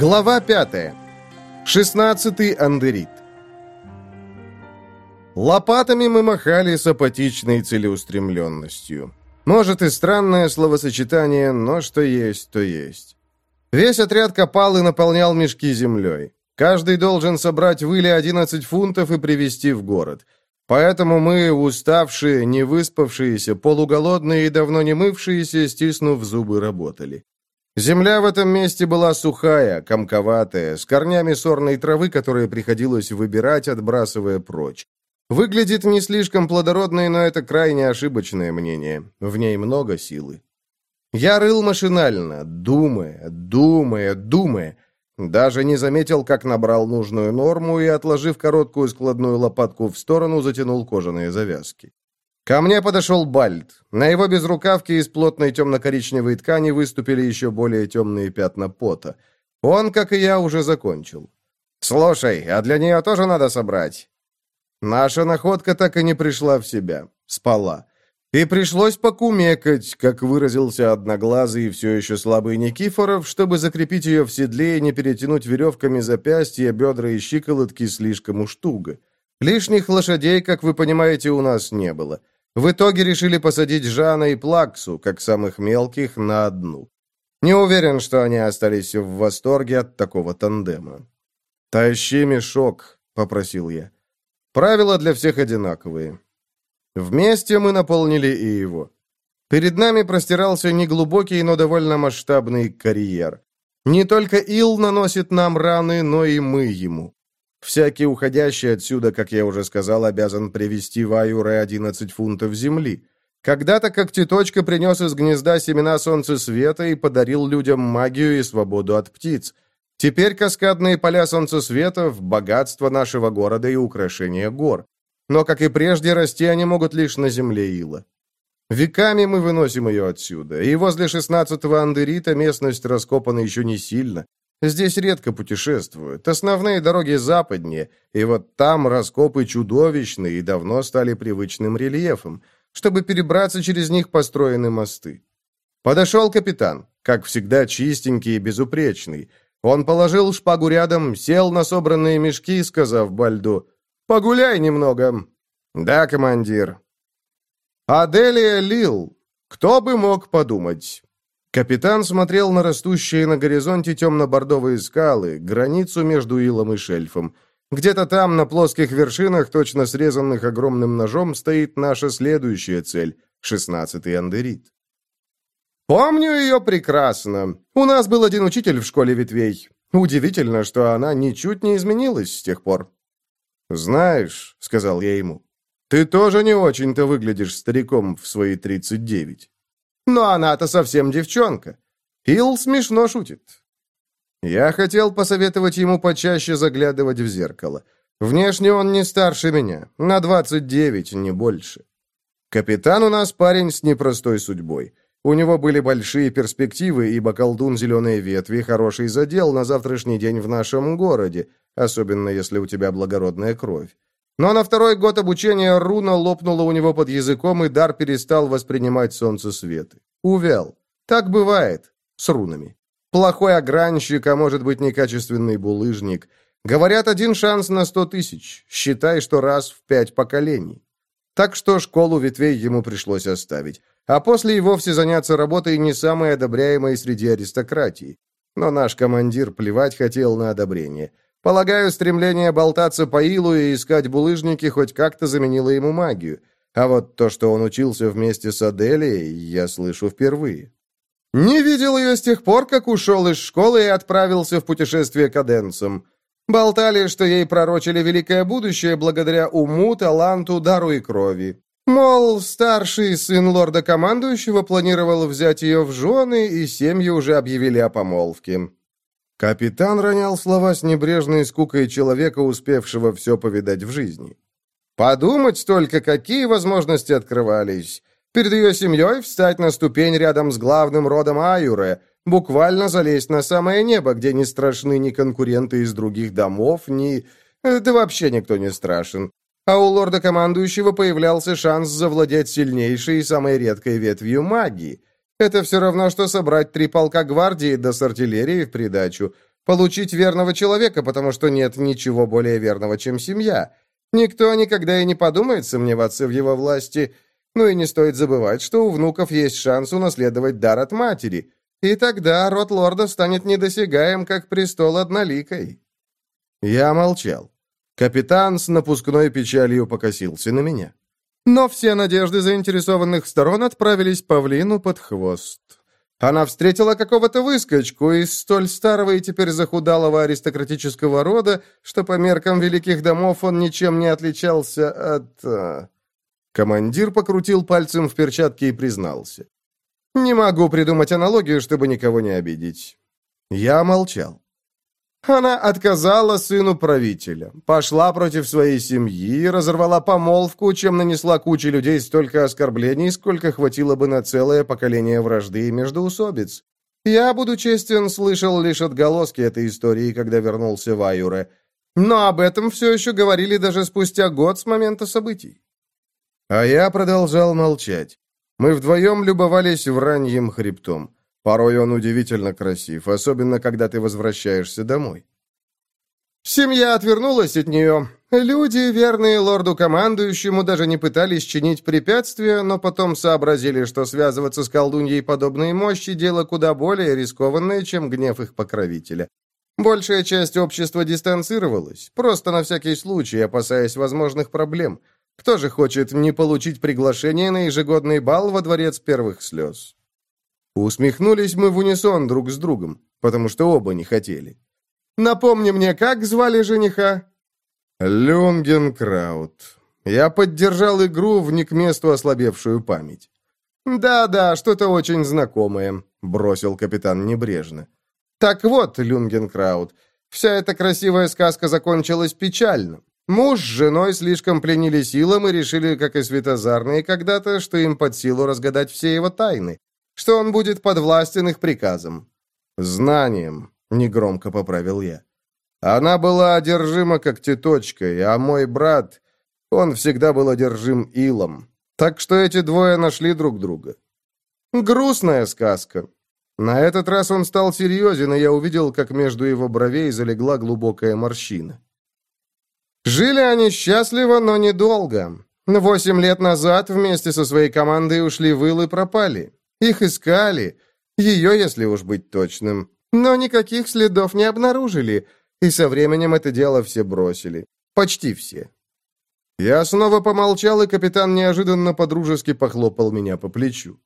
Глава 5. 16-й Андерит. Лопатами мы махали с апатичной целеустремленностью. Может и странное словосочетание, но что есть, то есть. Весь отряд копал и наполнял мешки землей. Каждый должен собрать выли 11 фунтов и привезти в город. Поэтому мы, уставшие, невыспавшиеся, полуголодные и давно не мывшиеся, стиснув зубы, работали. Земля в этом месте была сухая, комковатая, с корнями сорной травы, которые приходилось выбирать, отбрасывая прочь. Выглядит не слишком плодородной, но это крайне ошибочное мнение. В ней много силы. Я рыл машинально, думая, думая, думая. Даже не заметил, как набрал нужную норму и, отложив короткую складную лопатку в сторону, затянул кожаные завязки. Ко мне подошел Бальд. На его безрукавке из плотной темно-коричневой ткани выступили еще более темные пятна пота. Он, как и я, уже закончил. «Слушай, а для нее тоже надо собрать?» Наша находка так и не пришла в себя. Спала. И пришлось покумекать, как выразился одноглазый и все еще слабый Никифоров, чтобы закрепить ее в седле и не перетянуть веревками запястья, бедра и щиколотки слишком уж туго. Лишних лошадей, как вы понимаете, у нас не было. В итоге решили посадить Жана и Плаксу, как самых мелких, на одну. Не уверен, что они остались в восторге от такого тандема. «Тащи мешок», — попросил я. «Правила для всех одинаковые». Вместе мы наполнили и его. Перед нами простирался неглубокий, но довольно масштабный карьер. Не только Ил наносит нам раны, но и мы ему. Всякий уходящий отсюда, как я уже сказал, обязан привезти в Аюре 11 фунтов земли. Когда-то как когтеточка принес из гнезда семена солнцесвета и подарил людям магию и свободу от птиц. Теперь каскадные поля солнцесветов – богатство нашего города и украшение гор. Но, как и прежде, расти они могут лишь на земле ила. Веками мы выносим ее отсюда, и возле 16-го Андерита местность раскопана еще не сильно. Здесь редко путешествуют. Основные дороги западнее, и вот там раскопы чудовищные и давно стали привычным рельефом. Чтобы перебраться через них, построены мосты. Подошел капитан, как всегда чистенький и безупречный. Он положил шпагу рядом, сел на собранные мешки, сказав Бальду, «Погуляй немного». «Да, командир». «Аделия Лил. Кто бы мог подумать?» Капитан смотрел на растущие на горизонте темно-бордовые скалы, границу между илом и шельфом. Где-то там, на плоских вершинах, точно срезанных огромным ножом, стоит наша следующая цель — шестнадцатый андерит. «Помню ее прекрасно. У нас был один учитель в школе ветвей. Удивительно, что она ничуть не изменилась с тех пор». «Знаешь», — сказал я ему, — «ты тоже не очень-то выглядишь стариком в свои тридцать девять». Но она-то совсем девчонка. Хилл смешно шутит. Я хотел посоветовать ему почаще заглядывать в зеркало. Внешне он не старше меня, на 29, не больше. Капитан у нас парень с непростой судьбой. У него были большие перспективы, ибо колдун «Зеленые ветви» — хороший задел на завтрашний день в нашем городе, особенно если у тебя благородная кровь. Но на второй год обучения руна лопнула у него под языком, и дар перестал воспринимать солнце свет. Увял. Так бывает с рунами. Плохой огранщик, а может быть некачественный булыжник. Говорят, один шанс на сто тысяч. Считай, что раз в пять поколений. Так что школу ветвей ему пришлось оставить. А после и вовсе заняться работой не самой одобряемой среди аристократии. Но наш командир плевать хотел на одобрение. Полагаю, стремление болтаться по илу и искать булыжники хоть как-то заменило ему магию. А вот то, что он учился вместе с Аделией, я слышу впервые. Не видел ее с тех пор, как ушел из школы и отправился в путешествие к Аденсам. Болтали, что ей пророчили великое будущее благодаря уму, таланту, дару и крови. Мол, старший сын лорда-командующего планировал взять ее в жены, и семьи уже объявили о помолвке. Капитан ронял слова с небрежной скукой человека, успевшего все повидать в жизни. «Подумать только, какие возможности открывались! Перед ее семьей встать на ступень рядом с главным родом Аюре, буквально залезть на самое небо, где не страшны ни конкуренты из других домов, ни... Э, да вообще никто не страшен. А у лорда-командующего появлялся шанс завладеть сильнейшей и самой редкой ветвью магии. Это все равно, что собрать три полка гвардии да с артиллерией в придачу. Получить верного человека, потому что нет ничего более верного, чем семья. Никто никогда и не подумает сомневаться в его власти. Ну и не стоит забывать, что у внуков есть шанс унаследовать дар от матери. И тогда род лорда станет недосягаем, как престол одноликой. Я молчал. Капитан с напускной печалью покосился на меня. Но все надежды заинтересованных сторон отправились павлину под хвост. Она встретила какого-то выскочку из столь старого и теперь захудалого аристократического рода, что по меркам великих домов он ничем не отличался от... Э, Командир покрутил пальцем в перчатке и признался. «Не могу придумать аналогию, чтобы никого не обидеть». Я молчал. Она отказала сыну правителя, пошла против своей семьи, разорвала помолвку, чем нанесла куче людей столько оскорблений, сколько хватило бы на целое поколение вражды и междоусобиц. Я, буду честен, слышал лишь отголоски этой истории, когда вернулся в Аюре. Но об этом все еще говорили даже спустя год с момента событий. А я продолжал молчать. Мы вдвоем любовались враньем хребтом. Порой он удивительно красив, особенно когда ты возвращаешься домой. Семья отвернулась от нее. Люди, верные лорду-командующему, даже не пытались чинить препятствия, но потом сообразили, что связываться с колдуньей подобной мощи – дело куда более рискованное, чем гнев их покровителя. Большая часть общества дистанцировалась, просто на всякий случай, опасаясь возможных проблем. Кто же хочет не получить приглашение на ежегодный бал во дворец первых слез? Усмехнулись мы в унисон друг с другом, потому что оба не хотели. «Напомни мне, как звали жениха?» «Люнгенкраут». Я поддержал игру в не к месту ослабевшую память. «Да-да, что-то очень знакомое», — бросил капитан небрежно. «Так вот, Люнгенкраут, вся эта красивая сказка закончилась печально. Муж с женой слишком пленили силам и решили, как и светозарные когда-то, что им под силу разгадать все его тайны что он будет подвластен их приказам». «Знанием», — негромко поправил я. «Она была одержима как когтеточкой, а мой брат, он всегда был одержим илом. Так что эти двое нашли друг друга». «Грустная сказка». На этот раз он стал серьезен, и я увидел, как между его бровей залегла глубокая морщина. Жили они счастливо, но недолго. Восемь лет назад вместе со своей командой ушли в Ил и пропали. Их искали. Ее, если уж быть точным. Но никаких следов не обнаружили. И со временем это дело все бросили. Почти все. Я снова помолчал, и капитан неожиданно подружески похлопал меня по плечу.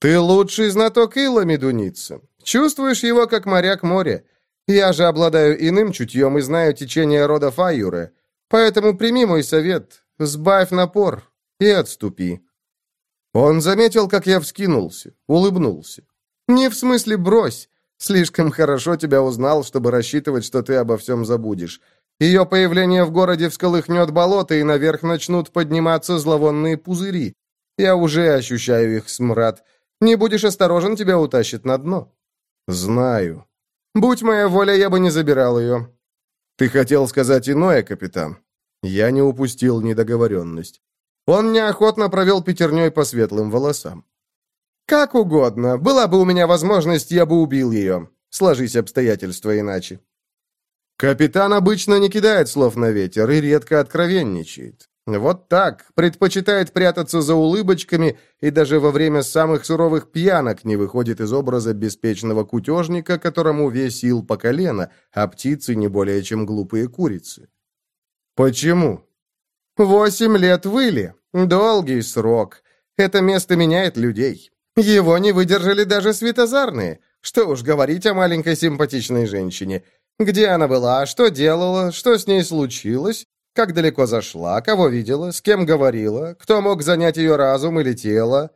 «Ты лучший знаток Илла, Медуница. Чувствуешь его, как моряк моря. Я же обладаю иным чутьем и знаю течение рода Фаюры. Поэтому прими мой совет, сбавь напор и отступи». Он заметил, как я вскинулся, улыбнулся. «Не в смысле брось. Слишком хорошо тебя узнал, чтобы рассчитывать, что ты обо всем забудешь. Ее появление в городе всколыхнет болото, и наверх начнут подниматься зловонные пузыри. Я уже ощущаю их смрад. Не будешь осторожен, тебя утащит на дно». «Знаю». «Будь моя воля, я бы не забирал ее». «Ты хотел сказать иное, капитан?» Я не упустил недоговоренность. Он неохотно провел пятерней по светлым волосам. «Как угодно. Была бы у меня возможность, я бы убил ее. Сложись обстоятельства иначе». Капитан обычно не кидает слов на ветер и редко откровенничает. Вот так, предпочитает прятаться за улыбочками и даже во время самых суровых пьянок не выходит из образа беспечного кутежника, которому весь ил по колено, а птицы не более чем глупые курицы. Почему? Восемь лет выли. Долгий срок. Это место меняет людей. Его не выдержали даже светозарные. Что уж говорить о маленькой симпатичной женщине. Где она была, что делала, что с ней случилось, как далеко зашла, кого видела, с кем говорила, кто мог занять ее разум или тело.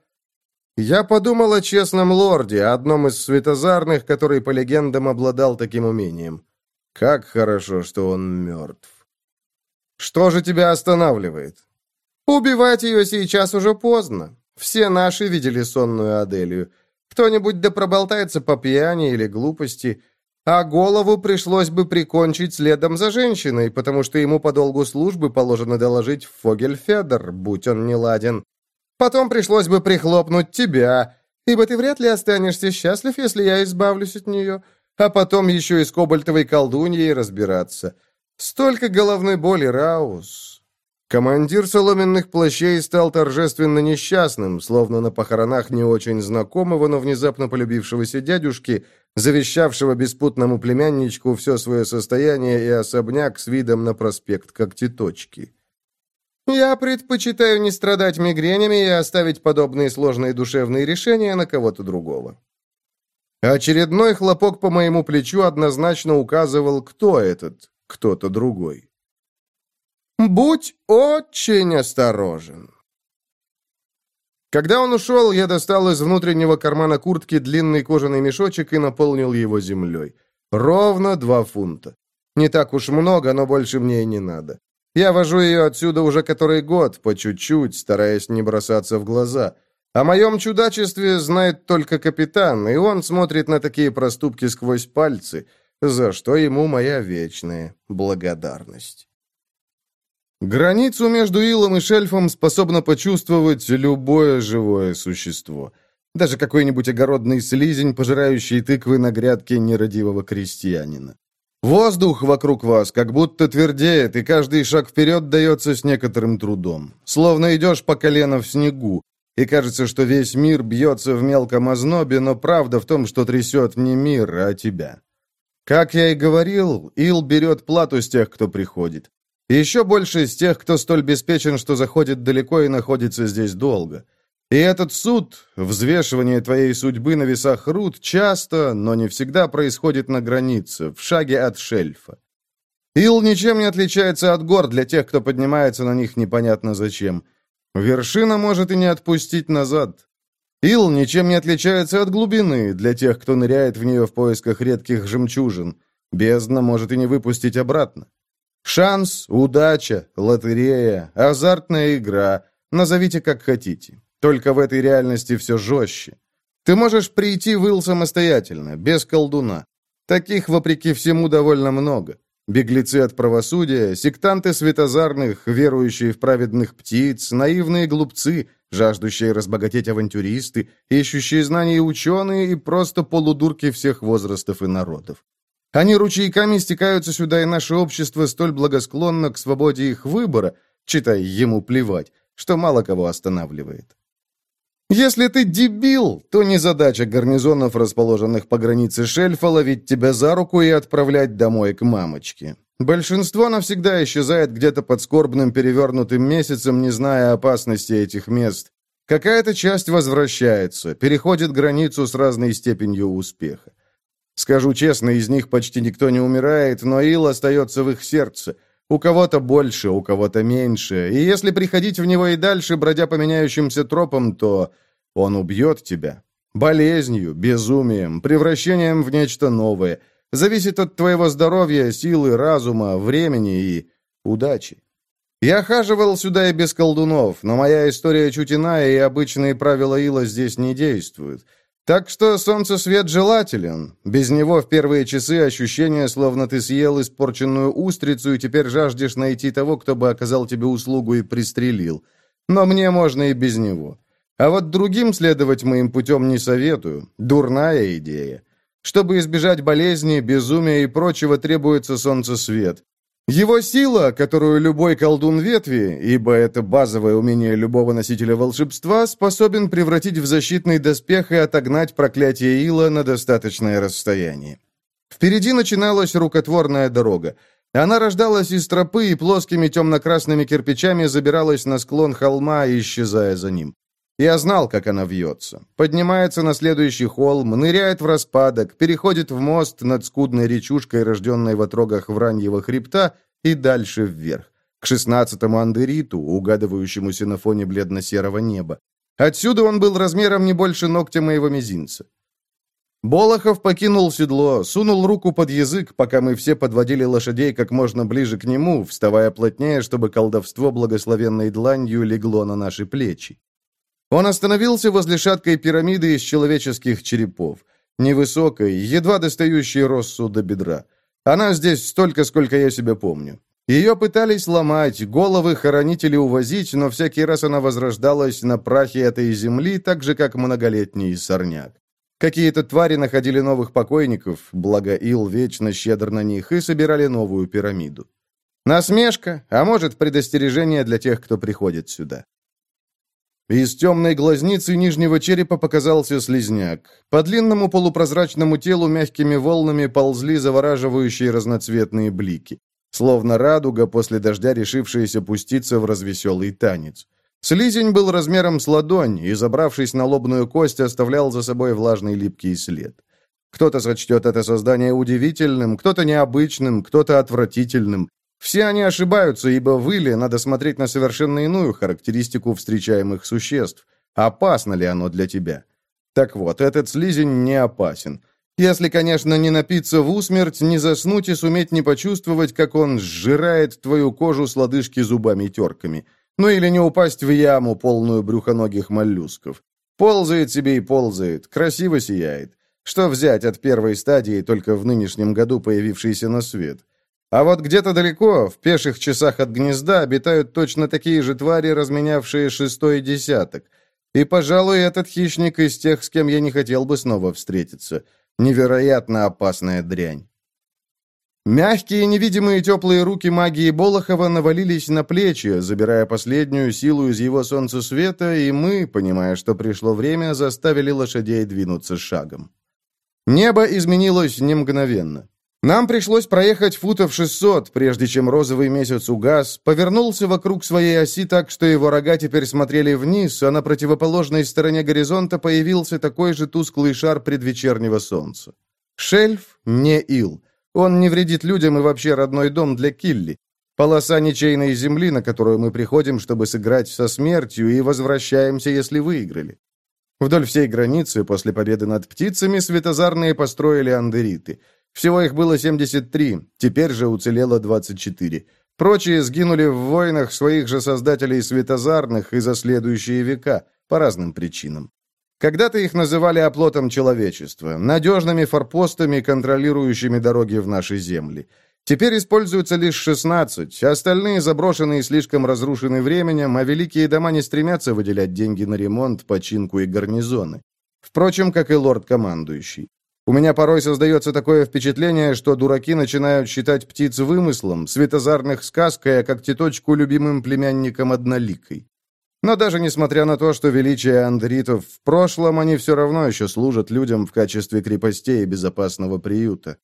Я подумал о честном лорде, одном из светозарных, который, по легендам, обладал таким умением. Как хорошо, что он мертв. Что же тебя останавливает? Убивать ее сейчас уже поздно. Все наши видели сонную Аделию. Кто-нибудь да проболтается по пьяни или глупости, а голову пришлось бы прикончить следом за женщиной, потому что ему по долгу службы положено доложить Фогельфедер, будь он неладен. Потом пришлось бы прихлопнуть тебя, ибо ты вряд ли останешься счастлив, если я избавлюсь от нее, а потом еще и с кобальтовой колдуньей разбираться». Столько головной боли, Раус. Командир соломенных плащей стал торжественно несчастным, словно на похоронах не очень знакомого, но внезапно полюбившегося дядюшки, завещавшего беспутному племянничку все свое состояние и особняк с видом на проспект Когтеточки. «Я предпочитаю не страдать мигренями и оставить подобные сложные душевные решения на кого-то другого». Очередной хлопок по моему плечу однозначно указывал, кто этот кто-то другой. «Будь очень осторожен!» Когда он ушел, я достал из внутреннего кармана куртки длинный кожаный мешочек и наполнил его землей. Ровно два фунта. Не так уж много, но больше мне и не надо. Я вожу ее отсюда уже который год, по чуть-чуть, стараясь не бросаться в глаза. О моем чудачестве знает только капитан, и он смотрит на такие проступки сквозь пальцы – за что ему моя вечная благодарность. Границу между Илом и Шельфом способно почувствовать любое живое существо. Даже какой-нибудь огородный слизень, пожирающий тыквы на грядке нерадивого крестьянина. Воздух вокруг вас как будто твердеет, и каждый шаг вперед дается с некоторым трудом. Словно идешь по колено в снегу, и кажется, что весь мир бьется в мелком ознобе, но правда в том, что трясет не мир, а тебя. Как я и говорил, Ил берет плату с тех, кто приходит. Еще больше из тех, кто столь беспечен, что заходит далеко и находится здесь долго. И этот суд, взвешивание твоей судьбы на весах руд, часто, но не всегда происходит на границе, в шаге от шельфа. Ил ничем не отличается от гор для тех, кто поднимается на них непонятно зачем. Вершина может и не отпустить назад. Ил ничем не отличается от глубины для тех, кто ныряет в нее в поисках редких жемчужин. Бездна может и не выпустить обратно. Шанс, удача, лотерея, азартная игра, назовите как хотите. Только в этой реальности все жестче. Ты можешь прийти в Ил самостоятельно, без колдуна. Таких, вопреки всему, довольно много. Беглецы от правосудия, сектанты светозарных, верующие в праведных птиц, наивные глупцы — жаждущие разбогатеть авантюристы, ищущие знания ученые и просто полудурки всех возрастов и народов. Они ручейками стекаются сюда, и наше общество столь благосклонно к свободе их выбора, читай, ему плевать, что мало кого останавливает. Если ты дебил, то не задача гарнизонов, расположенных по границе шельфа, ловить тебя за руку и отправлять домой к мамочке. Большинство навсегда исчезает где-то под скорбным перевернутым месяцем, не зная опасности этих мест. Какая-то часть возвращается, переходит границу с разной степенью успеха. Скажу честно, из них почти никто не умирает, но ил остается в их сердце. У кого-то больше, у кого-то меньше. И если приходить в него и дальше, бродя по меняющимся тропам, то он убьет тебя. Болезнью, безумием, превращением в нечто новое – Зависит от твоего здоровья, силы, разума, времени и удачи. Я хаживал сюда и без колдунов, но моя история чуть иная, и обычные правила Ила здесь не действуют. Так что солнце свет желателен. Без него в первые часы ощущение, словно ты съел испорченную устрицу и теперь жаждешь найти того, кто бы оказал тебе услугу и пристрелил. Но мне можно и без него. А вот другим следовать моим путем не советую. Дурная идея. Чтобы избежать болезни, безумия и прочего, требуется солнцесвет. Его сила, которую любой колдун ветви, ибо это базовое умение любого носителя волшебства, способен превратить в защитный доспех и отогнать проклятие Ила на достаточное расстояние. Впереди начиналась рукотворная дорога. Она рождалась из тропы и плоскими темно-красными кирпичами забиралась на склон холма, исчезая за ним. Я знал, как она вьется. Поднимается на следующий холм, ныряет в распадок, переходит в мост над скудной речушкой, рожденной в отрогах Враньего хребта, и дальше вверх, к шестнадцатому андериту, угадывающемуся на фоне бледно-серого неба. Отсюда он был размером не больше ногтя моего мизинца. Болохов покинул седло, сунул руку под язык, пока мы все подводили лошадей как можно ближе к нему, вставая плотнее, чтобы колдовство благословенной дланью легло на наши плечи. Он остановился возле шаткой пирамиды из человеческих черепов, невысокой, едва достающей Россу до бедра. Она здесь столько, сколько я себя помню. Ее пытались ломать, головы хоронители увозить, но всякий раз она возрождалась на прахе этой земли, так же, как многолетний сорняк. Какие-то твари находили новых покойников, благо Ил вечно щедр на них, и собирали новую пирамиду. Насмешка, а может, предостережение для тех, кто приходит сюда. Из темной глазницы нижнего черепа показался слизняк. По длинному полупрозрачному телу мягкими волнами ползли завораживающие разноцветные блики. Словно радуга, после дождя решившаяся пуститься в развеселый танец. Слизень был размером с ладонь и, забравшись на лобную кость, оставлял за собой влажный липкий след. Кто-то сочтет это создание удивительным, кто-то необычным, кто-то отвратительным. Все они ошибаются, ибо в Иле надо смотреть на совершенно иную характеристику встречаемых существ. Опасно ли оно для тебя? Так вот, этот слизень не опасен. Если, конечно, не напиться в усмерть, не заснуть и суметь не почувствовать, как он сжирает твою кожу с лодыжки зубами-терками. Ну или не упасть в яму, полную брюхоногих моллюсков. Ползает себе и ползает, красиво сияет. Что взять от первой стадии, только в нынешнем году появившейся на свет? А вот где-то далеко, в пеших часах от гнезда, обитают точно такие же твари, разменявшие шестой десяток. И, пожалуй, этот хищник из тех, с кем я не хотел бы снова встретиться. Невероятно опасная дрянь. Мягкие невидимые теплые руки магии Болохова навалились на плечи, забирая последнюю силу из его солнца света, и мы, понимая, что пришло время, заставили лошадей двинуться шагом. Небо изменилось не мгновенно. Нам пришлось проехать футов 600, прежде чем розовый месяц угас, повернулся вокруг своей оси так, что его рога теперь смотрели вниз, а на противоположной стороне горизонта появился такой же тусклый шар предвечернего солнца. Шельф не ил. Он не вредит людям и вообще родной дом для Килли. Полоса ничейной земли, на которую мы приходим, чтобы сыграть со смертью, и возвращаемся, если выиграли. Вдоль всей границы, после победы над птицами, светозарные построили андериты – всего их было 73, теперь же уцелело 24. Прочие сгинули в войнах своих же создателей светозарных и за следующие века, по разным причинам. Когда-то их называли оплотом человечества, надежными форпостами, контролирующими дороги в наши земли. Теперь используются лишь 16, остальные заброшены и слишком разрушены временем, а великие дома не стремятся выделять деньги на ремонт, починку и гарнизоны. Впрочем, как и лорд-командующий. У меня порой создается такое впечатление, что дураки начинают считать птиц вымыслом, светозарных сказкой, а когтеточку любимым племянником одноликой. Но даже несмотря на то, что величие андритов в прошлом, они все равно еще служат людям в качестве крепостей и безопасного приюта.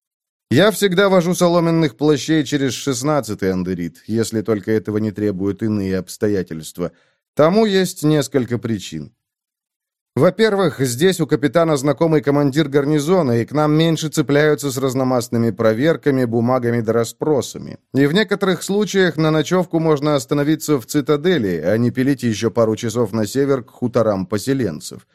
Я всегда вожу соломенных плащей через шестнадцатый андерит, если только этого не требуют иные обстоятельства. Тому есть несколько причин. Во-первых, здесь у капитана знакомый командир гарнизона, и к нам меньше цепляются с разномастными проверками, бумагами да расспросами. И в некоторых случаях на ночевку можно остановиться в цитадели, а не пилить еще пару часов на север к хуторам поселенцев.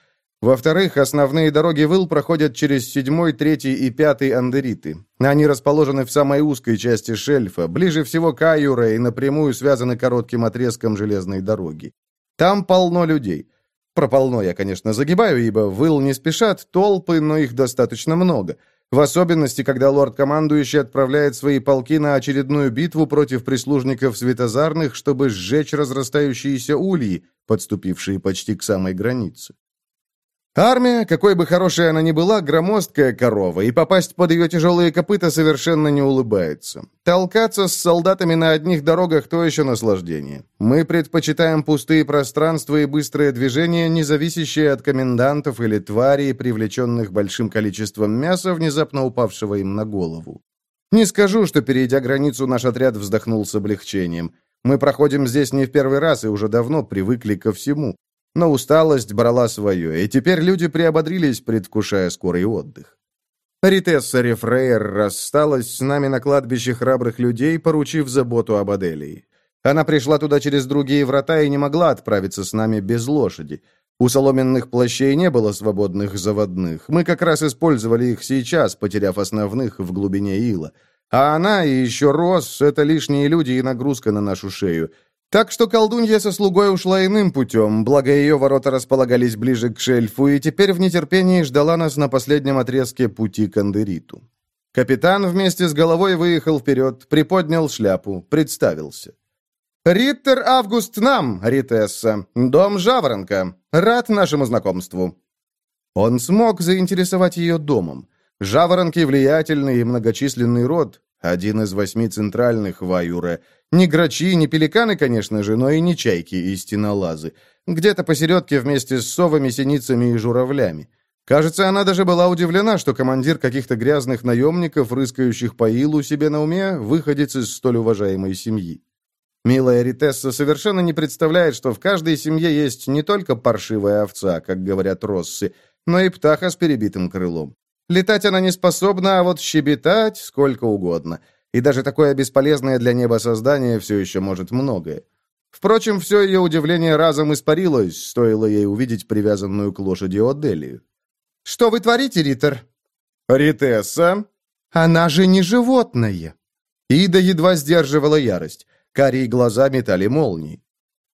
Во-вторых, основные дороги Выл проходят через 7, 3 и 5 Андериты. Они расположены в самой узкой части шельфа, ближе всего к Аюре и напрямую связаны коротким отрезком железной дороги. Там полно людей. Прополно я, конечно, загибаю, ибо выл не спешат толпы, но их достаточно много. В особенности, когда лорд-командующий отправляет свои полки на очередную битву против прислужников светозарных, чтобы сжечь разрастающиеся ульи, подступившие почти к самой границе. Армия, какой бы хорошей она ни была, громоздкая корова, и попасть под ее тяжелые копыта совершенно не улыбается. Толкаться с солдатами на одних дорогах – то еще наслаждение. Мы предпочитаем пустые пространства и быстрое движение, не зависящее от комендантов или тварей, привлеченных большим количеством мяса, внезапно упавшего им на голову. Не скажу, что, перейдя границу, наш отряд вздохнул с облегчением. Мы проходим здесь не в первый раз и уже давно привыкли ко всему. Но усталость брала свое, и теперь люди приободрились, предвкушая скорый отдых. Ритесса Рефрейер рассталась с нами на кладбище храбрых людей, поручив заботу об Аделии. Она пришла туда через другие врата и не могла отправиться с нами без лошади. У соломенных плащей не было свободных заводных. Мы как раз использовали их сейчас, потеряв основных в глубине ила. А она и еще Рос — это лишние люди и нагрузка на нашу шею. Так что колдунья со слугой ушла иным путем, благо ее ворота располагались ближе к шельфу, и теперь в нетерпении ждала нас на последнем отрезке пути к Андериту. Капитан вместе с головой выехал вперед, приподнял шляпу, представился. «Риттер Август нам, Ритесса, дом Жаворонка. Рад нашему знакомству». Он смог заинтересовать ее домом. Жаворонки – влиятельный и многочисленный род, один из восьми центральных в не грачи, не пеликаны, конечно же, но и не чайки и стенолазы. Где-то посередке вместе с совами, синицами и журавлями. Кажется, она даже была удивлена, что командир каких-то грязных наемников, рыскающих по илу себе на уме, выходец из столь уважаемой семьи. Милая Ритесса совершенно не представляет, что в каждой семье есть не только паршивая овца, как говорят россы, но и птаха с перебитым крылом. Летать она не способна, а вот щебетать сколько угодно – и даже такое бесполезное для неба создание все еще может многое. Впрочем, все ее удивление разом испарилось, стоило ей увидеть привязанную к лошади Оделию. «Что вы творите, Риттер?» «Ритесса?» «Она же не животное!» Ида едва сдерживала ярость. Карие глаза метали молнии.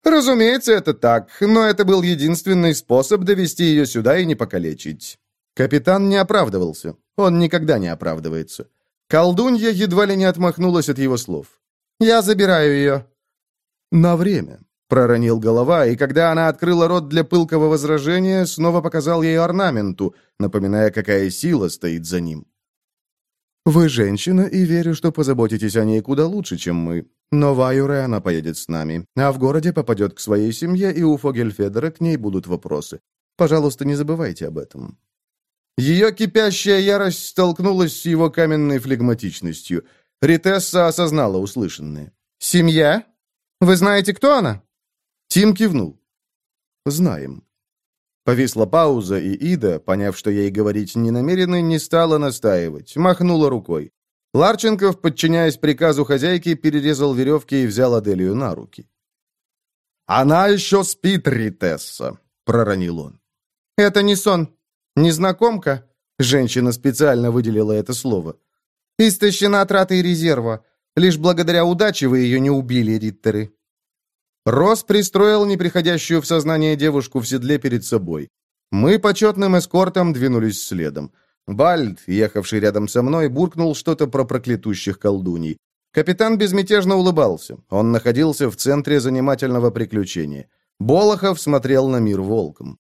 «Разумеется, это так, но это был единственный способ довести ее сюда и не покалечить». Капитан не оправдывался. Он никогда не оправдывается. Колдунья едва ли не отмахнулась от его слов. «Я забираю ее». «На время», — проронил голова, и когда она открыла рот для пылкого возражения, снова показал ей орнаменту, напоминая, какая сила стоит за ним. «Вы женщина, и верю, что позаботитесь о ней куда лучше, чем мы. Но в Айуре она поедет с нами, а в городе попадет к своей семье, и у Фогельфедера к ней будут вопросы. Пожалуйста, не забывайте об этом». Ее кипящая ярость столкнулась с его каменной флегматичностью. Ритесса осознала услышанное. «Семья? Вы знаете, кто она?» Тим кивнул. «Знаем». Повисла пауза, и Ида, поняв, что ей говорить не намерены, не стала настаивать, махнула рукой. Ларченков, подчиняясь приказу хозяйки, перерезал веревки и взял Аделию на руки. «Она еще спит, Ритесса», — проронил он. «Это не сон», Незнакомка, женщина специально выделила это слово, истощена тратой резерва. Лишь благодаря удаче вы ее не убили, риттеры. Рос пристроил неприходящую в сознание девушку в седле перед собой. Мы почетным эскортом двинулись следом. Бальд, ехавший рядом со мной, буркнул что-то про проклятущих колдуней. Капитан безмятежно улыбался. Он находился в центре занимательного приключения. Болохов смотрел на мир волком.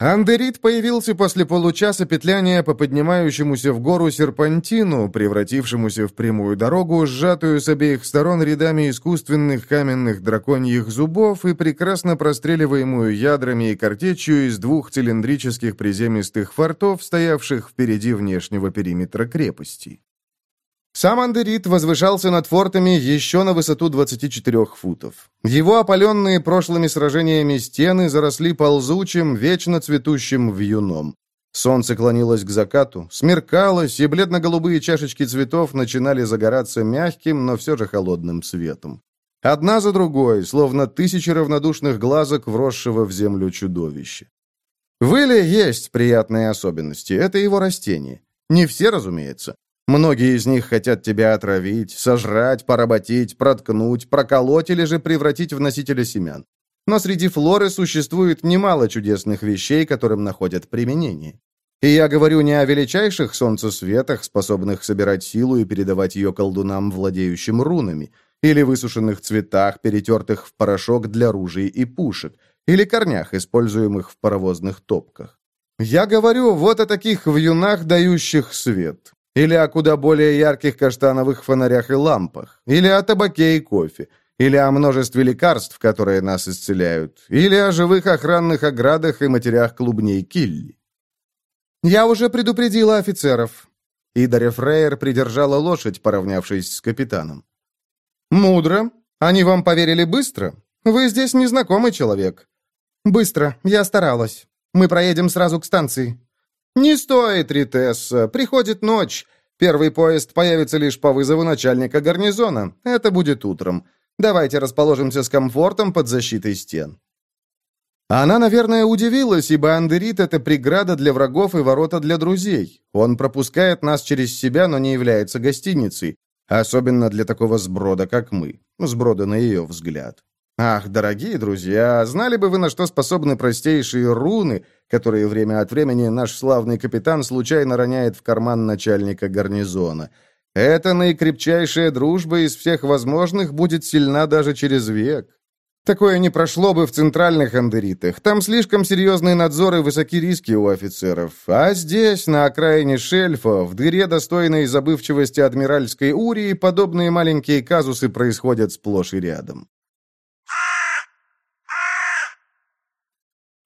Андерит появился после получаса петляния по поднимающемуся в гору серпантину, превратившемуся в прямую дорогу, сжатую с обеих сторон рядами искусственных каменных драконьих зубов и прекрасно простреливаемую ядрами и картечью из двух цилиндрических приземистых фортов, стоявших впереди внешнего периметра крепости. Сам Андерит возвышался над фортами еще на высоту 24 футов. Его опаленные прошлыми сражениями стены заросли ползучим, вечно цветущим вьюном. Солнце клонилось к закату, смеркалось, и бледно-голубые чашечки цветов начинали загораться мягким, но все же холодным светом. Одна за другой, словно тысячи равнодушных глазок, вросшего в землю чудовища. В Иле есть приятные особенности, это его растение. Не все, разумеется. Многие из них хотят тебя отравить, сожрать, поработить, проткнуть, проколоть или же превратить в носителя семян. Но среди флоры существует немало чудесных вещей, которым находят применение. И я говорю не о величайших солнцесветах, способных собирать силу и передавать ее колдунам, владеющим рунами, или высушенных цветах, перетертых в порошок для ружей и пушек, или корнях, используемых в паровозных топках. Я говорю вот о таких вьюнах, дающих свет, или о куда более ярких каштановых фонарях и лампах. Или о табаке и кофе. Или о множестве лекарств, которые нас исцеляют. Или о живых охранных оградах и матерях клубней Килли. «Я уже предупредила офицеров». Идаря Фрейер придержала лошадь, поравнявшись с капитаном. «Мудро. Они вам поверили быстро. Вы здесь незнакомый человек». «Быстро. Я старалась. Мы проедем сразу к станции». «Не стоит, Ритесса. Приходит ночь. Первый поезд появится лишь по вызову начальника гарнизона. Это будет утром. Давайте расположимся с комфортом под защитой стен». Она, наверное, удивилась, ибо Андерит — это преграда для врагов и ворота для друзей. Он пропускает нас через себя, но не является гостиницей. Особенно для такого сброда, как мы. Сброда, на ее взгляд. Ах, дорогие друзья, знали бы вы, на что способны простейшие руны, которые время от времени наш славный капитан случайно роняет в карман начальника гарнизона. Эта наикрепчайшая дружба из всех возможных будет сильна даже через век. Такое не прошло бы в центральных андеритах. Там слишком серьезные надзоры и высокие риски у офицеров. А здесь, на окраине шельфа, в дыре достойной забывчивости адмиральской урии, подобные маленькие казусы происходят сплошь и рядом.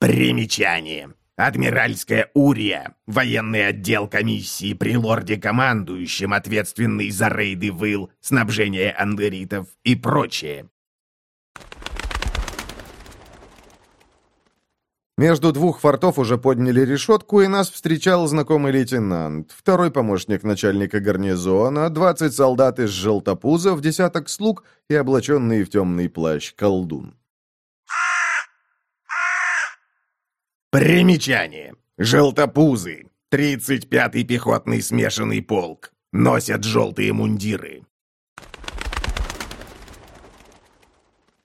Примечание. Адмиральская Урия, военный отдел комиссии при лорде командующем, ответственный за рейды выл, снабжение андеритов и прочее. Между двух фортов уже подняли решетку, и нас встречал знакомый лейтенант, второй помощник начальника гарнизона, 20 солдат из желтопузов, десяток слуг и облаченный в темный плащ колдун. Примечание. Желтопузы. 35-й пехотный смешанный полк. Носят желтые мундиры.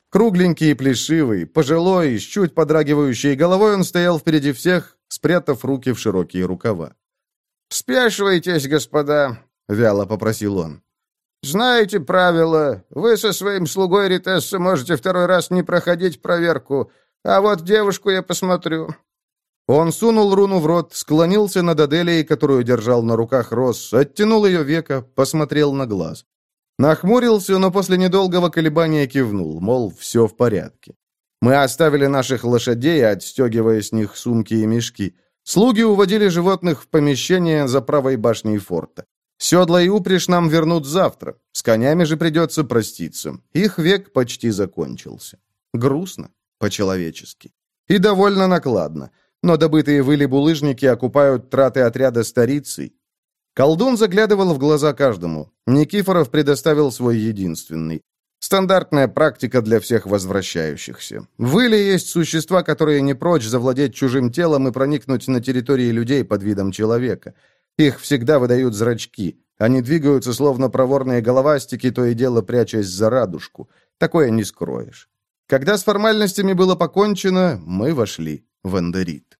Кругленький и плешивый, пожилой, с чуть подрагивающей головой, он стоял впереди всех, спрятав руки в широкие рукава. «Спешивайтесь, господа», — вяло попросил он. «Знаете правила. Вы со своим слугой Ритесса можете второй раз не проходить проверку, а вот девушку я посмотрю. Он сунул руну в рот, склонился над Аделией, которую держал на руках Рос, оттянул ее века, посмотрел на глаз. Нахмурился, но после недолгого колебания кивнул, мол, все в порядке. Мы оставили наших лошадей, отстегивая с них сумки и мешки. Слуги уводили животных в помещение за правой башней форта. Седла и упряжь нам вернут завтра. С конями же придется проститься. Их век почти закончился. Грустно, по-человечески. И довольно накладно но добытые выли булыжники окупают траты отряда старицей. Колдун заглядывал в глаза каждому. Никифоров предоставил свой единственный. Стандартная практика для всех возвращающихся. Выли есть существа, которые не прочь завладеть чужим телом и проникнуть на территории людей под видом человека. Их всегда выдают зрачки. Они двигаются, словно проворные головастики, то и дело прячась за радужку. Такое не скроешь. Когда с формальностями было покончено, мы вошли. Вандерит.